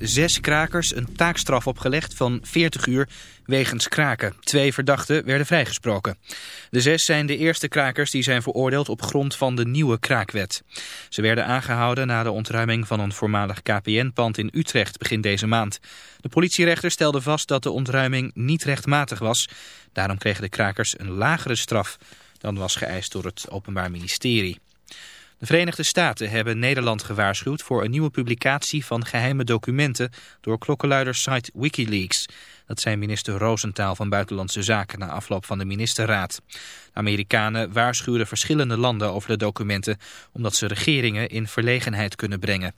zes krakers een taakstraf opgelegd van 40 uur wegens kraken. Twee verdachten werden vrijgesproken. De zes zijn de eerste krakers die zijn veroordeeld op grond van de nieuwe kraakwet. Ze werden aangehouden na de ontruiming van een voormalig KPN-pand in Utrecht begin deze maand. De politierechter stelde vast dat de ontruiming niet rechtmatig was. Daarom kregen de krakers een lagere straf dan was geëist door het Openbaar Ministerie. De Verenigde Staten hebben Nederland gewaarschuwd voor een nieuwe publicatie van geheime documenten door klokkenluidersite Wikileaks. Dat zei minister Roosentaal van Buitenlandse Zaken na afloop van de ministerraad. De Amerikanen waarschuwden verschillende landen over de documenten omdat ze regeringen in verlegenheid kunnen brengen.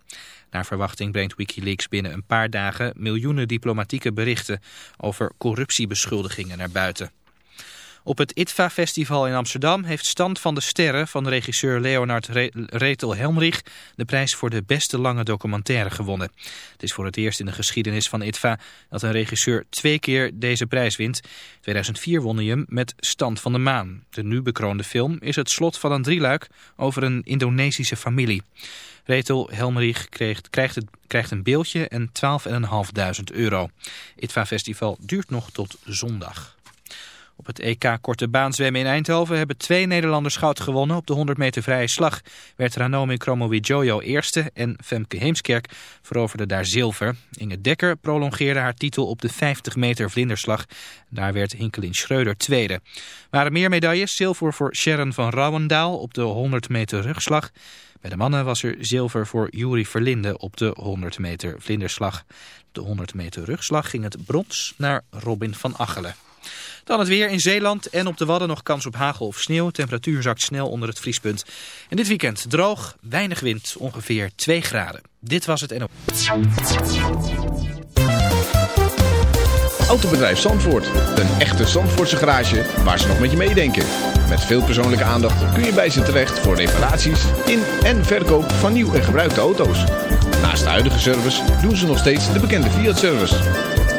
Naar verwachting brengt Wikileaks binnen een paar dagen miljoenen diplomatieke berichten over corruptiebeschuldigingen naar buiten. Op het ITVA-festival in Amsterdam heeft Stand van de Sterren van regisseur Leonard Retel Helmrich de prijs voor de beste lange documentaire gewonnen. Het is voor het eerst in de geschiedenis van ITVA dat een regisseur twee keer deze prijs wint. In 2004 won hij hem met Stand van de Maan. De nu bekroonde film is het slot van een drieluik over een Indonesische familie. Retel Helmerich krijgt, krijgt een beeldje en 12.500 euro. ITVA Festival duurt nog tot zondag. Op het EK Korte Baan zwemmen in Eindhoven hebben twee Nederlanders goud gewonnen. Op de 100 meter vrije slag werd Ranomi Kromowidjojo eerste en Femke Heemskerk veroverde daar zilver. Inge Dekker prolongeerde haar titel op de 50 meter vlinderslag. Daar werd Hinkelin Schreuder tweede. Er waren meer medailles. Zilver voor Sharon van Rouwendaal op de 100 meter rugslag. Bij de mannen was er zilver voor Juri Verlinde op de 100 meter vlinderslag. De 100 meter rugslag ging het brons naar Robin van Achelen. Dan het weer in Zeeland en op de Wadden nog kans op hagel of sneeuw. Temperatuur zakt snel onder het vriespunt. En dit weekend droog, weinig wind, ongeveer 2 graden. Dit was het NO. Autobedrijf Zandvoort. Een echte Zandvoortse garage waar ze nog met je meedenken. Met veel persoonlijke aandacht kun je bij ze terecht voor reparaties in en verkoop van nieuw en gebruikte auto's. Naast de huidige service doen ze nog steeds de bekende Fiat-service.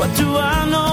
What do I know?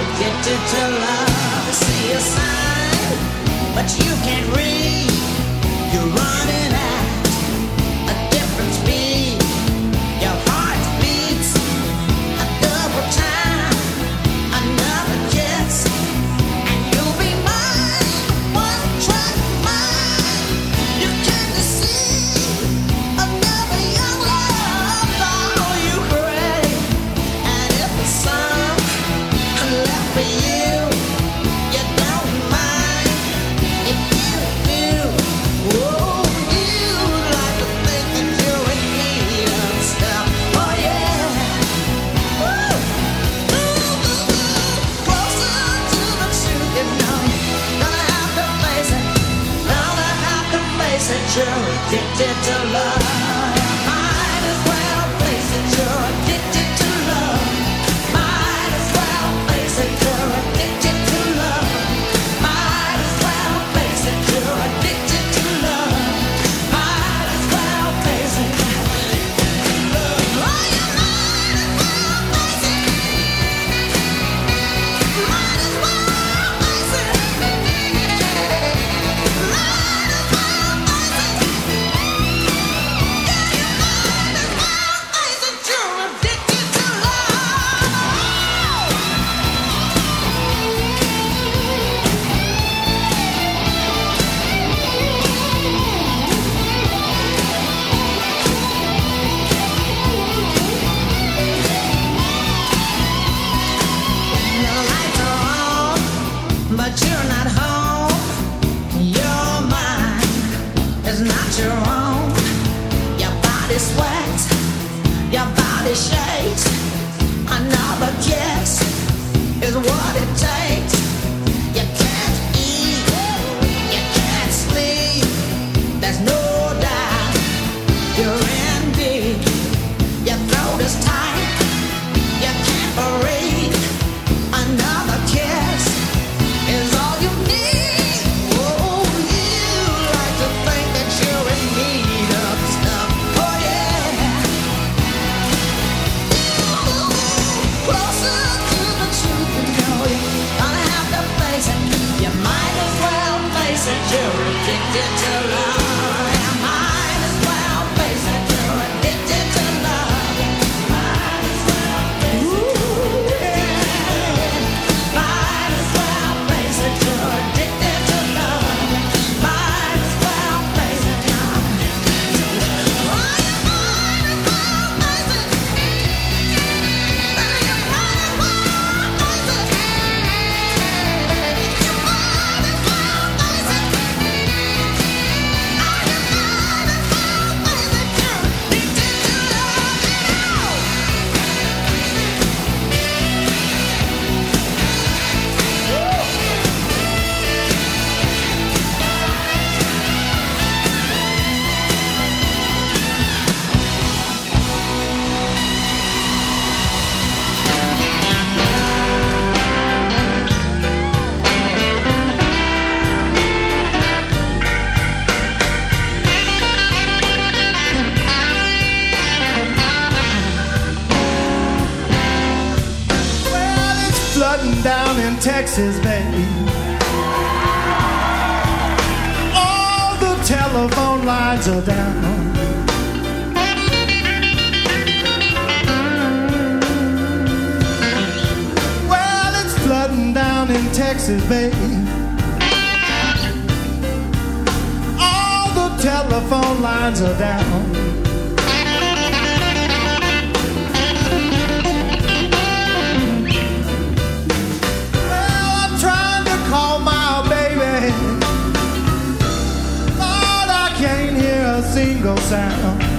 addicted to love. See a sign, but you can't read. You're running. appreciate another kiss is what it takes. sudden down in Texas, baby. All the telephone lines are down. Well, it's flooding down in Texas, baby. All the telephone lines are down. sound.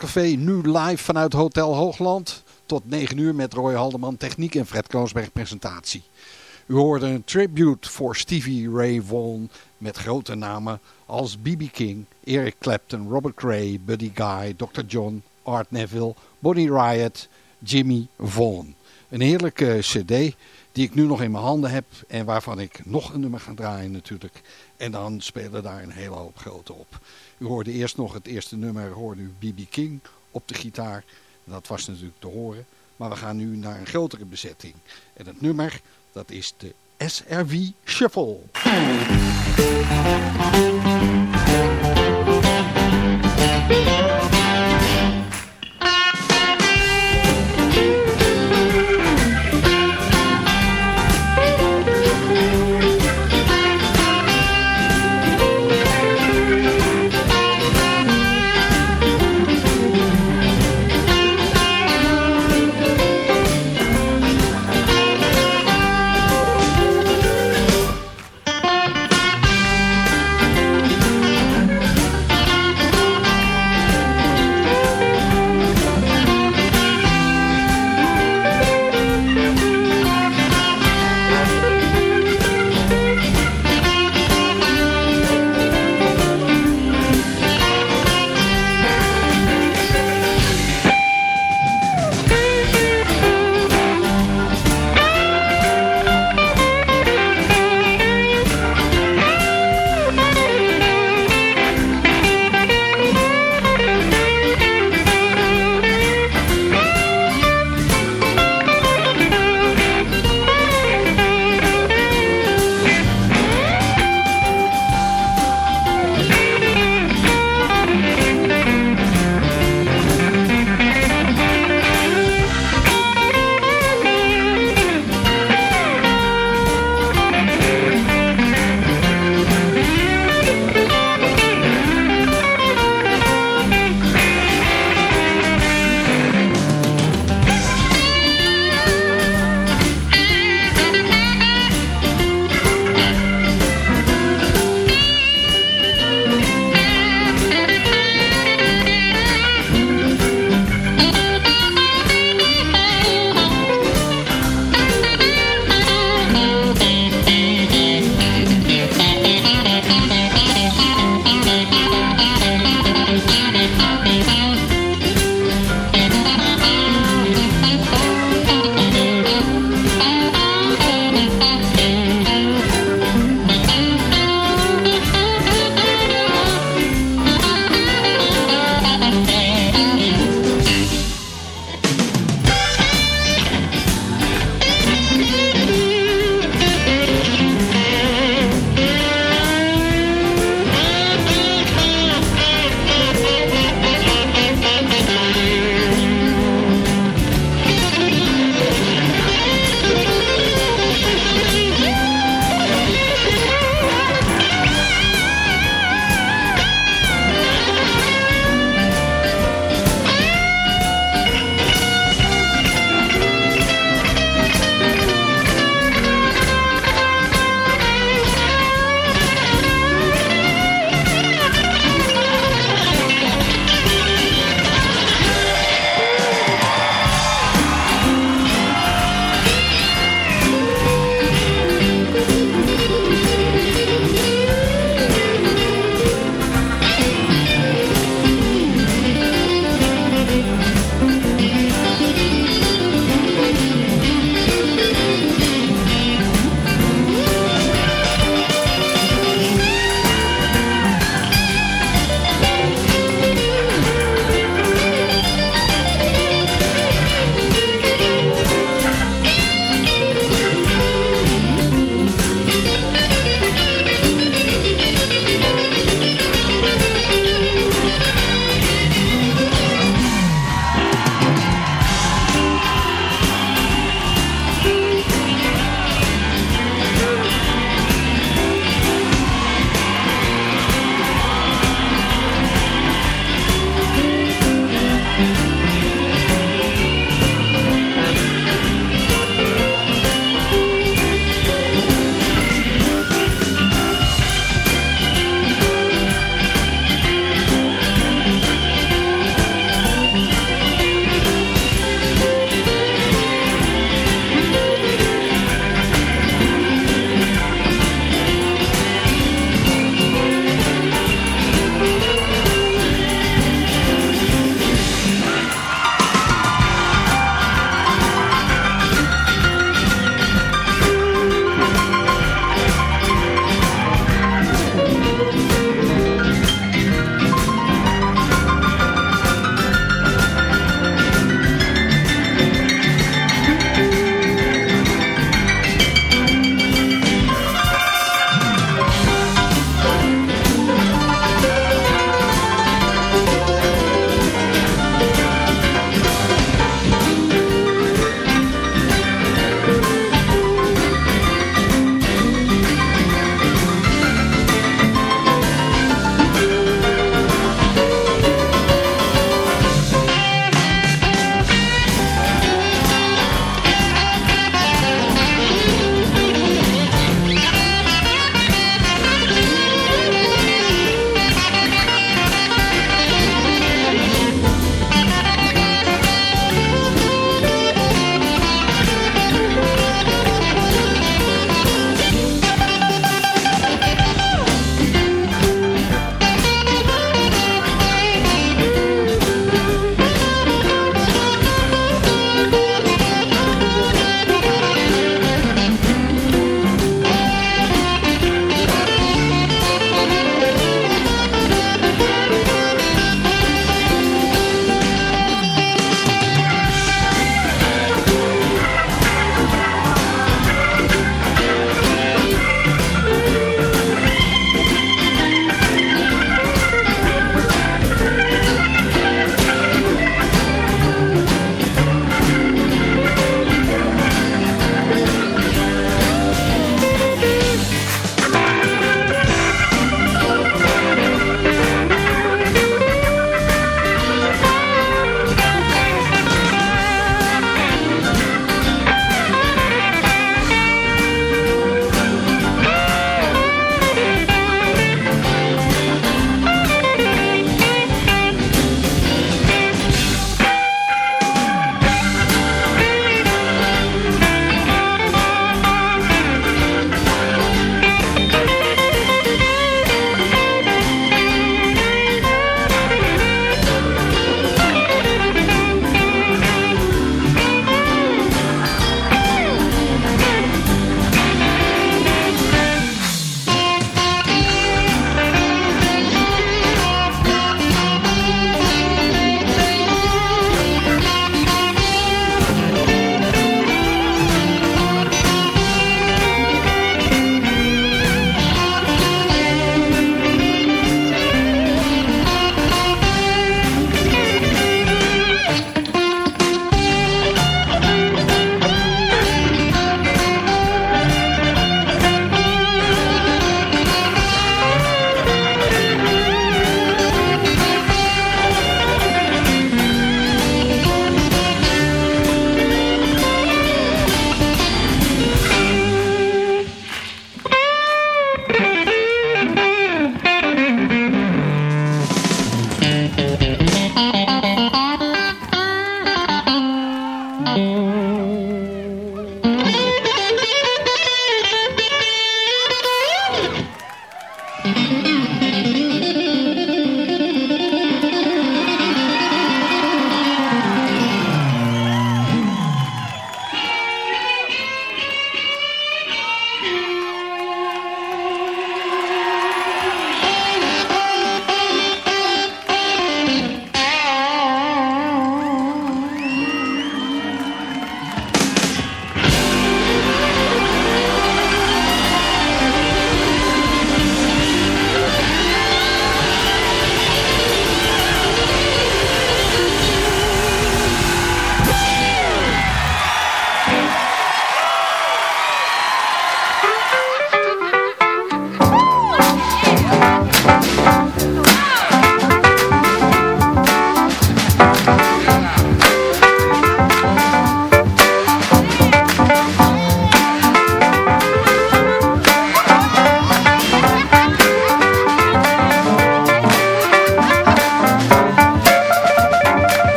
Vrijdagavondcafé, nu live vanuit Hotel Hoogland. Tot 9 uur met Roy Haldeman, techniek en Fred Koosberg presentatie. U hoorde een tribute voor Stevie Ray Vaughan met grote namen als B.B. King, Eric Clapton, Robert Cray, Buddy Guy, Dr. John, Art Neville, Bonnie Riot, Jimmy Vaughan. Een heerlijke cd die ik nu nog in mijn handen heb en waarvan ik nog een nummer ga draaien natuurlijk. En dan spelen daar een hele hoop grote op. U hoorde eerst nog het eerste nummer, hoorde u B.B. King op de gitaar. Dat was natuurlijk te horen. Maar we gaan nu naar een grotere bezetting. En het nummer, dat is de SRV Shuffle.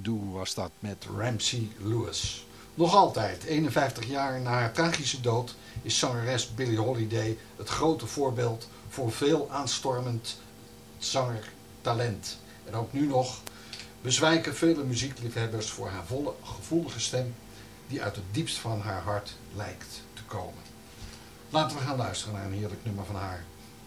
Do was dat met Ramsey Lewis. Nog altijd, 51 jaar na haar tragische dood, is zangeres Billie Holiday het grote voorbeeld voor veel aanstormend zangertalent. En ook nu nog bezwijken vele muziekliefhebbers voor haar volle, gevoelige stem die uit het diepst van haar hart lijkt te komen. Laten we gaan luisteren naar een heerlijk nummer van haar.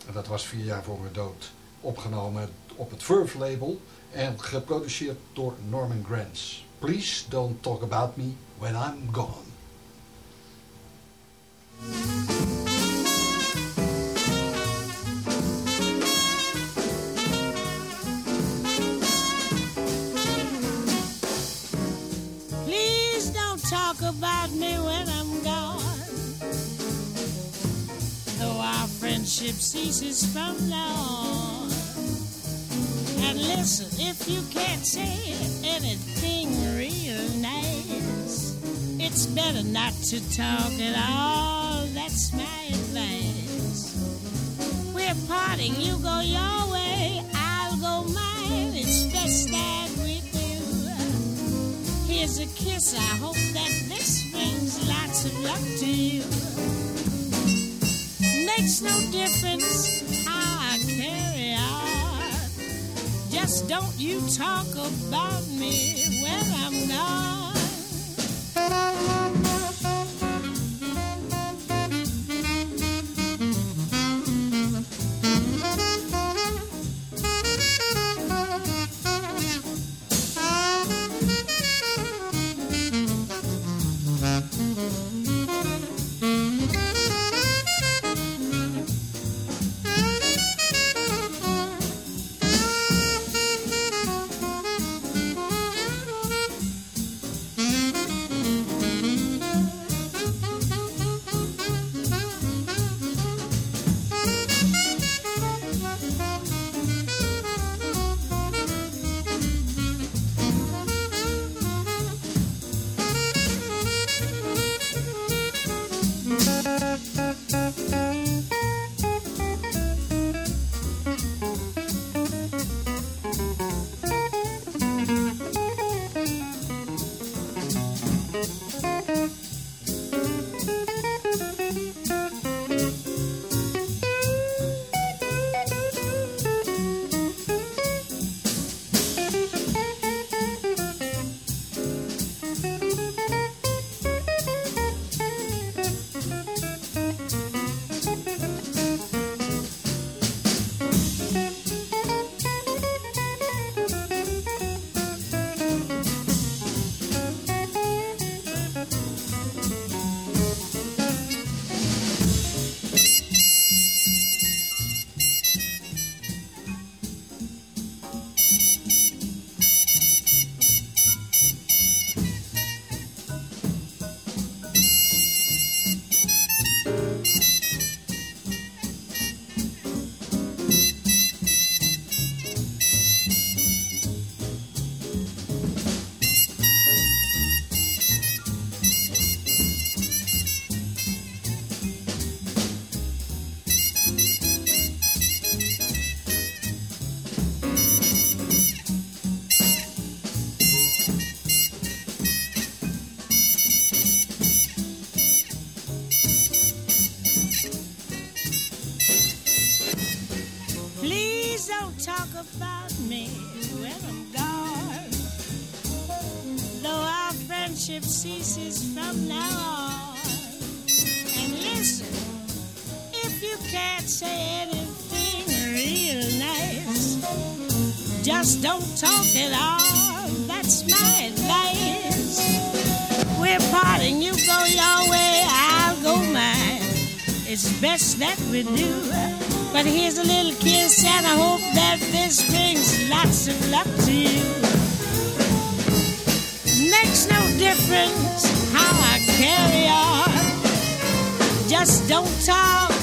En dat was vier jaar voor haar dood. Opgenomen op het Verve label en geproduceerd door Norman Granz. Please don't talk about me when I'm gone. Please don't talk about me when I'm gone. Though our friendship ceases from now on. And listen, if you can't say anything real nice, it's better not to talk at all. That's my advice. We're parting, you go your way, I'll go mine. It's best that we do. Here's a kiss. I hope that this brings lots of luck to you. Makes no difference Just don't you talk about me when I'm gone. Me when I'm gone. Though our friendship ceases from now on. And listen, if you can't say anything real nice, just don't talk at all. That's my advice. We're parting, you go your way, I'll go mine. It's best that we do. But here's a little kiss, and I hope that this brings lots of luck to you. Makes no difference how I carry on. Just don't talk.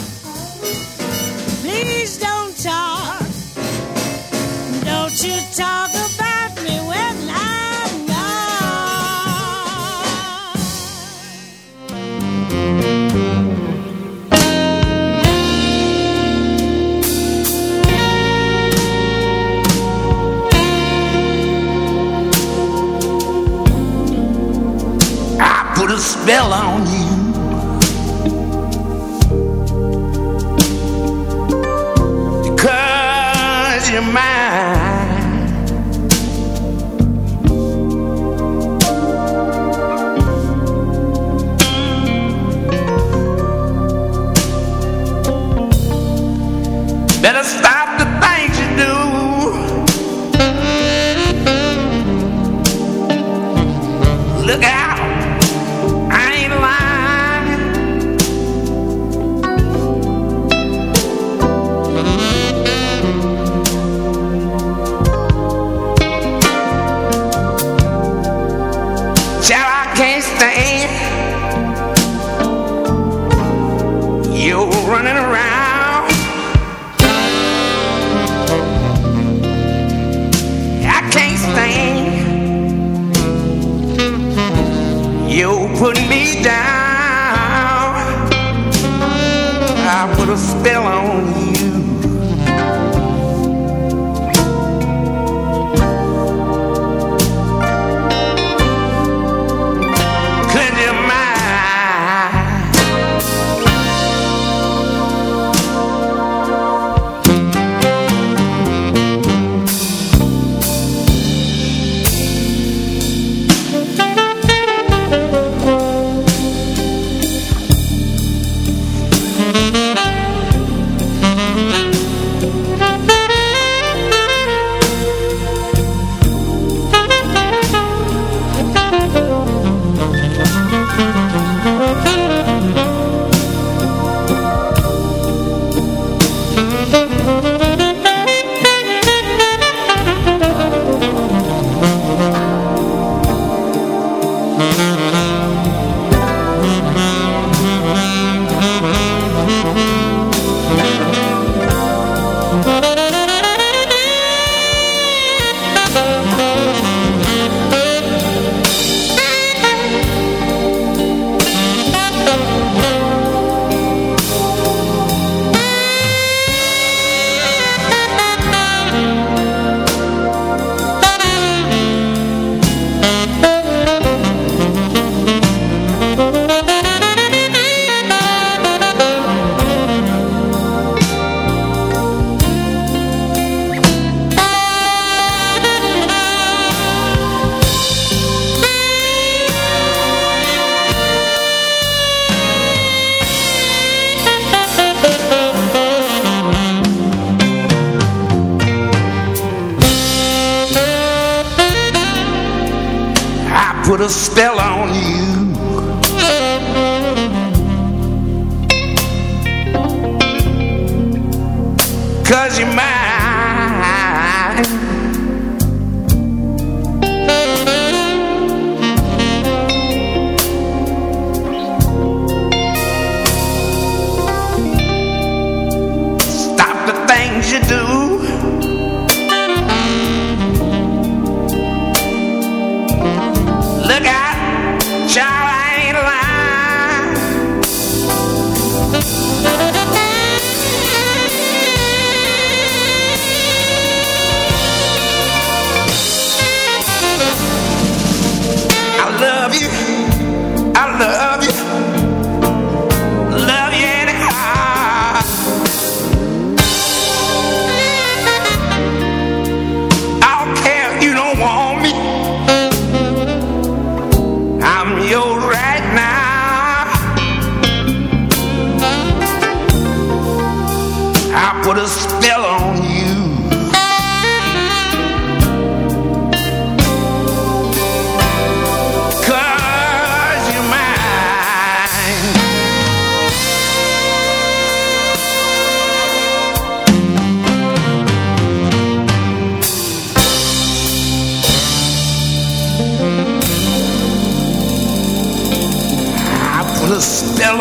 I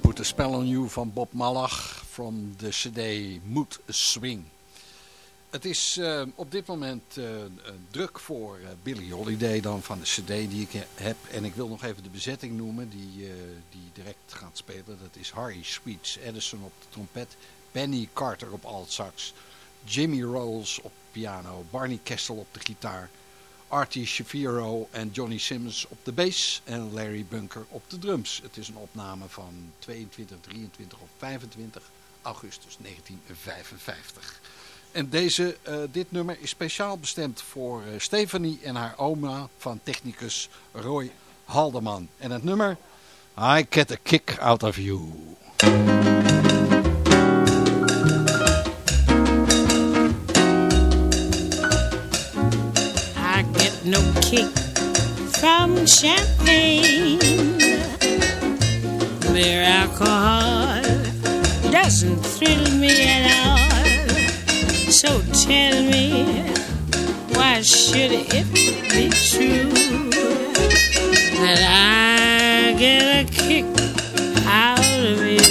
Put a Spell on You van Bob Malach from de cd Mood Swing. Het is eh, op dit moment eh, eh, druk voor Billy Holiday dan van de cd die ik heb. En ik wil nog even de bezetting noemen die, die direct gaat spelen. Dat is Harry Sweets, Edison op de trompet, Benny Carter op alt sax, Jimmy Rolls op piano, Barney Kestel op de gitaar, Artie Shapiro en Johnny Simmons op de bass en Larry Bunker op de drums. Het is een opname van 22, 23 of 25 augustus 1955. En deze, eh, dit nummer is speciaal bestemd voor eh, Stephanie en haar oma van technicus Roy Haldeman. En het nummer I Get a Kick Out of You. Kick from champagne. Mere alcohol doesn't thrill me at all. So tell me, why should it be true that I get a kick out of you?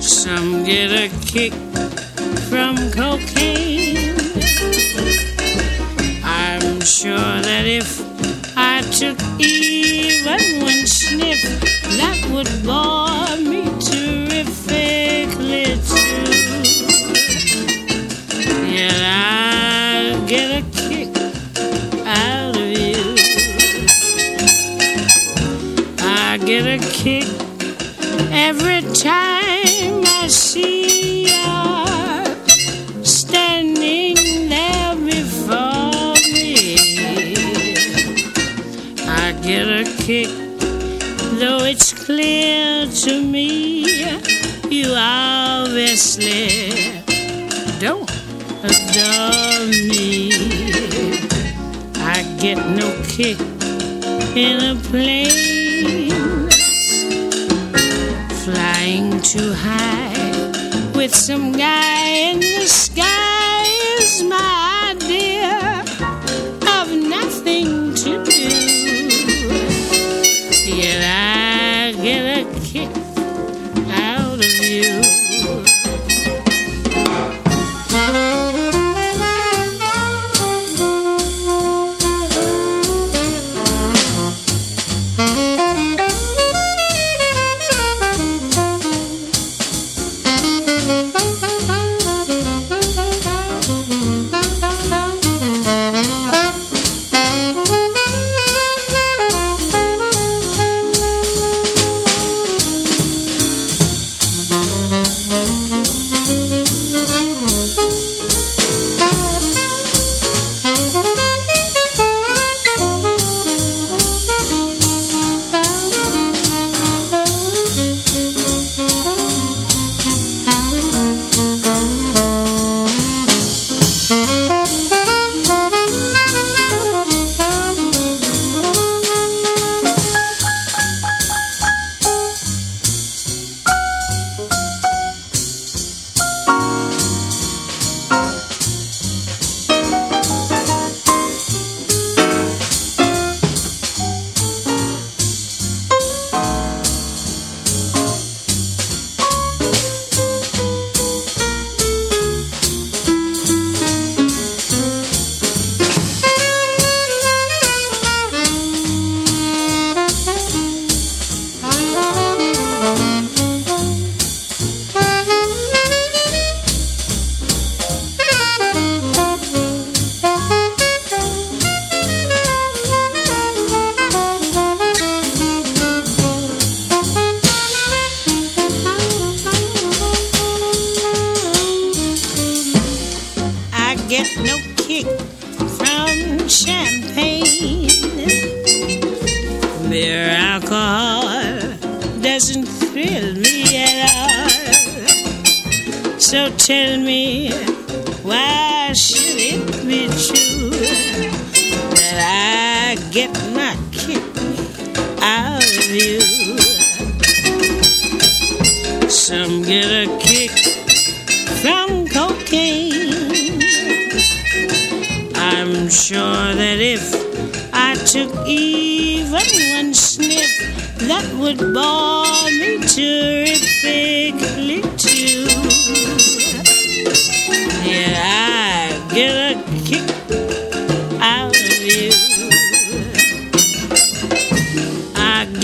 Some get a kick from cocaine. Sure that if I took even one sniff, that would bore obviously don't adore me. I get no kick in a plane flying too high with some guy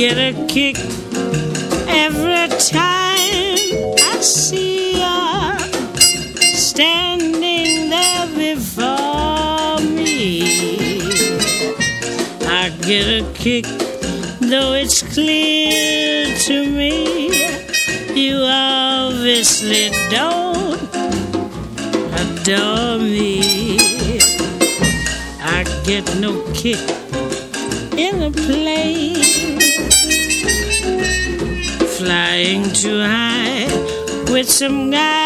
get a kick every time I see you standing there before me. I get a kick, though it's clear to me you obviously don't adore me. I get no kick in a play to hide with some guy.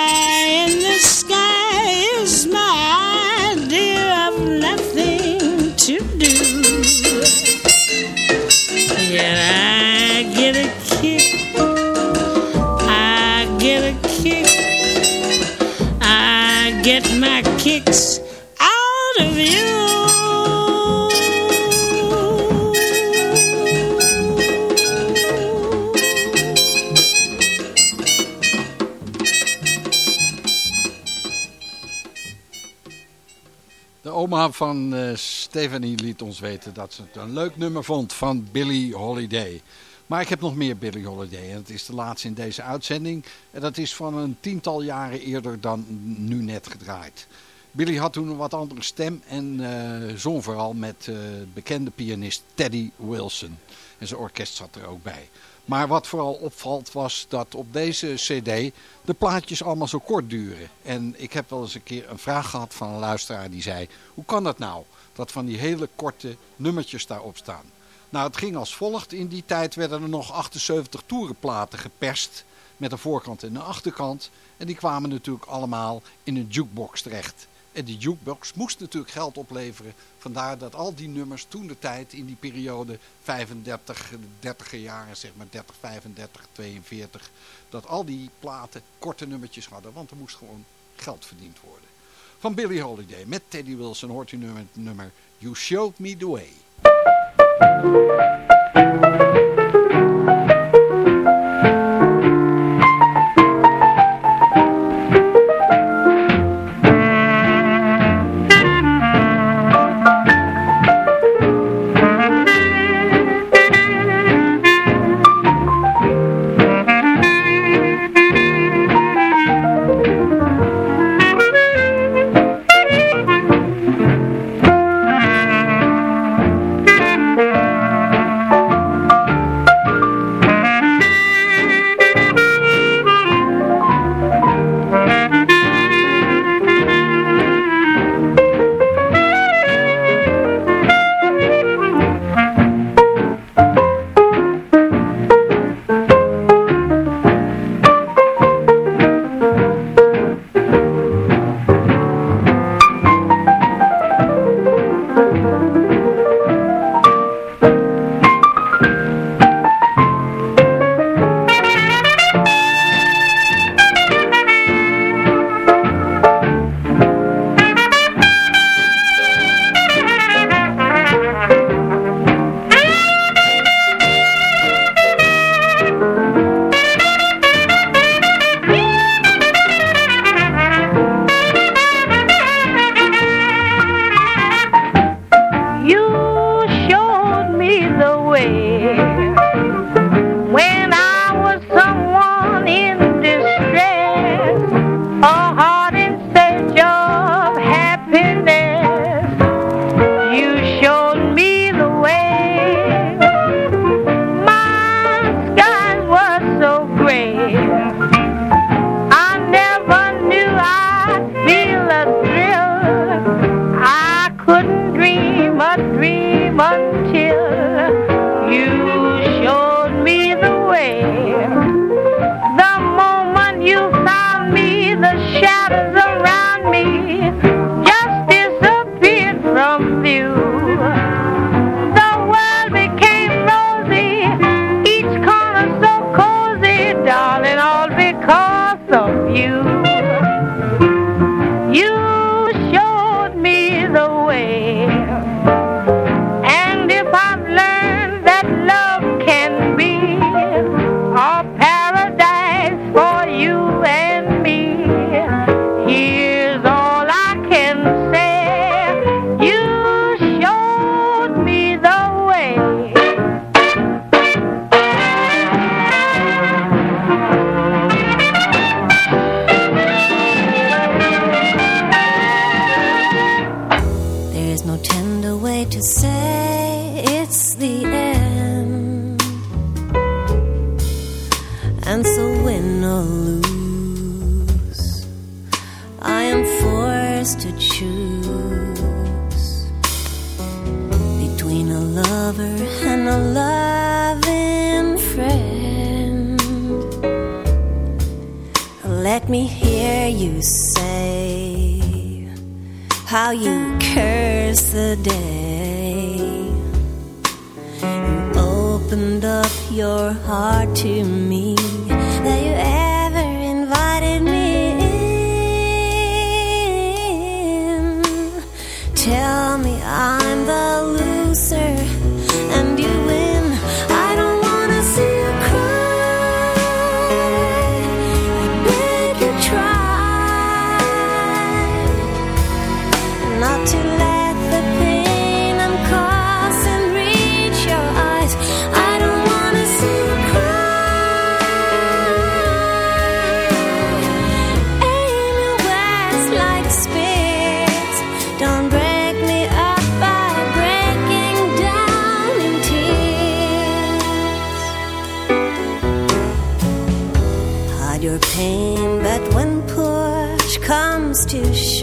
Oma van eh, Stephanie liet ons weten dat ze het een leuk nummer vond van Billie Holiday. Maar ik heb nog meer Billie Holiday en het is de laatste in deze uitzending. En dat is van een tiental jaren eerder dan nu net gedraaid. Billy had toen een wat andere stem en eh, zong vooral met eh, bekende pianist Teddy Wilson. En zijn orkest zat er ook bij. Maar wat vooral opvalt was dat op deze cd de plaatjes allemaal zo kort duren. En ik heb wel eens een keer een vraag gehad van een luisteraar die zei... Hoe kan dat nou, dat van die hele korte nummertjes daarop staan? Nou, het ging als volgt. In die tijd werden er nog 78 toerenplaten geperst... met een voorkant en een achterkant. En die kwamen natuurlijk allemaal in een jukebox terecht. En die jukebox moest natuurlijk geld opleveren. Vandaar dat al die nummers toen de tijd in die periode 35, 30 jaren, zeg maar 30, 35, 42, dat al die platen korte nummertjes hadden. Want er moest gewoon geld verdiend worden. Van Billie Holiday met Teddy Wilson hoort u nummer, nummer You Showed Me The Way. you say how you curse the day. You opened up your heart to me that you ever invited me in. Tell me I'm the loser.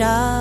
shine.